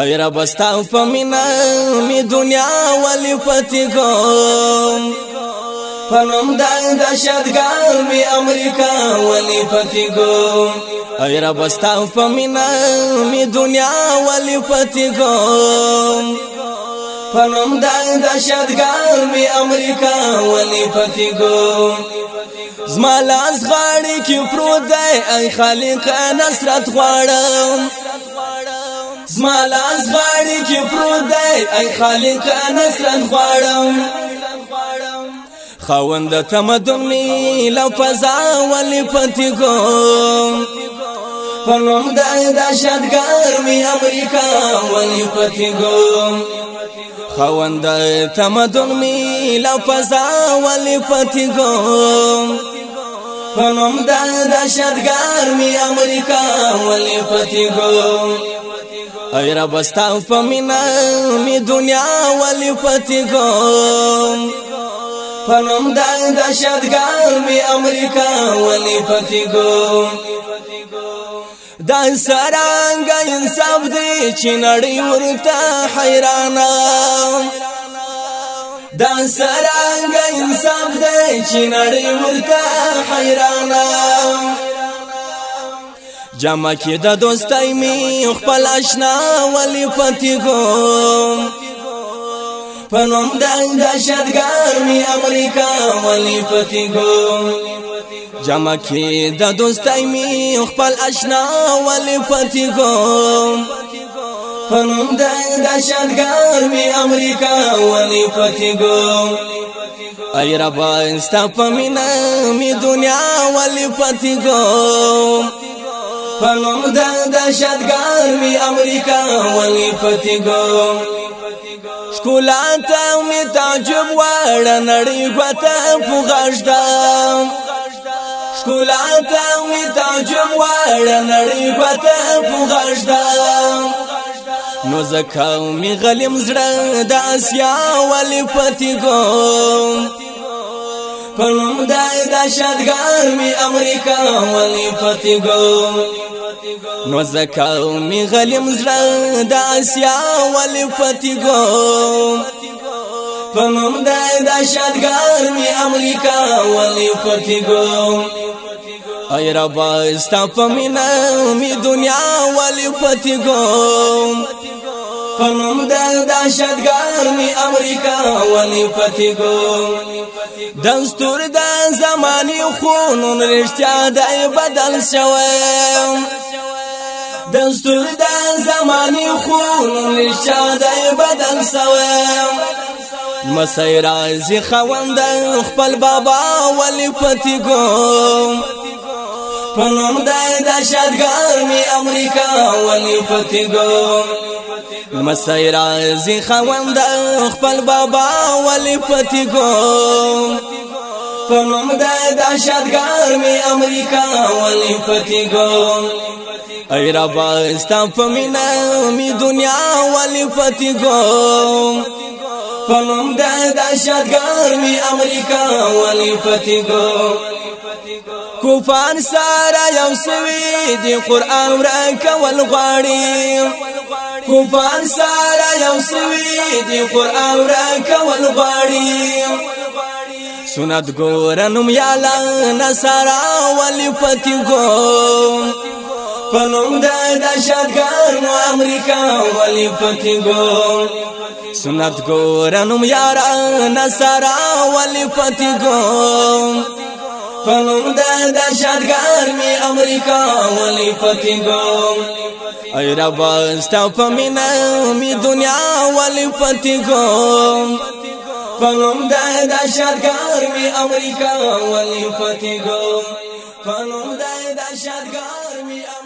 اے رب استا فمینا می دنیا ولی پتی کوم پنم دنگ دشتگار می امریکا ولی پتی کوم اے رب استا فمینا می دنیا ولی پتی کوم پنم دنگ دشتگار می امریکا ولی پتی کوم زما لاس غاړي کې پروت دی ای خالق نصرت غواړم زما لاس غاړي کې پروت دی ای خالق نصرت غواړم خوند تمدن می لو فضا ول پتګو پنوم د دهشتګر می امریکا ول پتګو خوند تمدن می لو فضا ول پتګو پنوم د دهشتګر می امریکا ول پتګو ای رب استا په مینا می دنیا ولی پتی کوم پنوم د دشتګر می امریکا ولی پتی کوم دا سرانګ انصاف دی چې نړۍ ورته حیرانه دا سرانګ انصاف دی چې نړۍ ورته حیرانه جمع کې د دوستای می خپل آشنا ولی پتی کوم پنوم د دهشتګر می امریکا ولی پتی کوم جمع کې د دوستای می خپل آشنا ولی پتی کوم پنوم د دهشتګر می امریکا ولی پتی کوم ای ربا استا پمینا می دنیا ولی پتی کوم پنوم د دشتګار می امریکا ولی پتیګو سکولا ته می تعجب وړ نړۍ غته فغشتم سکولا ته می تعجب وړ نړۍ غته فغشتم نو زکاو می غلیم زړه د اسیا ولی پتیګو پنوم دای دشتگار می امریکا ولی پتی گو نو زکاو می غلیم زران دا اسیا ولی پتی گو پنوم دای دشتگار می امریکا ولی پتی گو ای ربا استا پمینا می دنیا ولی پتی گو پنوم د دهشتګر می امریکا ونی پتیګو دستور د زمانی خونون رښتیا دای بدل شوم دستور د زمانی خونون رښتیا دای بدل شوم مسی رازی خوند خپل بابا ولی پتی گوم پنوم دای دشتگار می امریکا ولی پتی گوم لمسی رازی خوند خپل بابا ولی پتی گو پنوم د داشتګر می امریکا ولی پتی گو ای ربا استا پمینا می دنیا ولی پتی گو پنوم د داشتګر می امریکا ولی پتی گو کوفان سارا یو سوی دی قران ورکه ول غواړي کفار سارا یو سوی دی قرآن را کول غاڑی سنت گورنم یالا نصارا ولی پتی گو پنم دا دشتگان و امریکا ولی پتی گو سنت گورنم یارا نصارا ولی پتی گو پنم دا دشتگان می امریکا ولی پتی گو ای رب ستا په مینا می دنیا ول پتی کوم پنوم د دهشتګر می امریکا ول پتی کوم پنوم د دهشتګر می